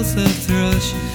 The thrush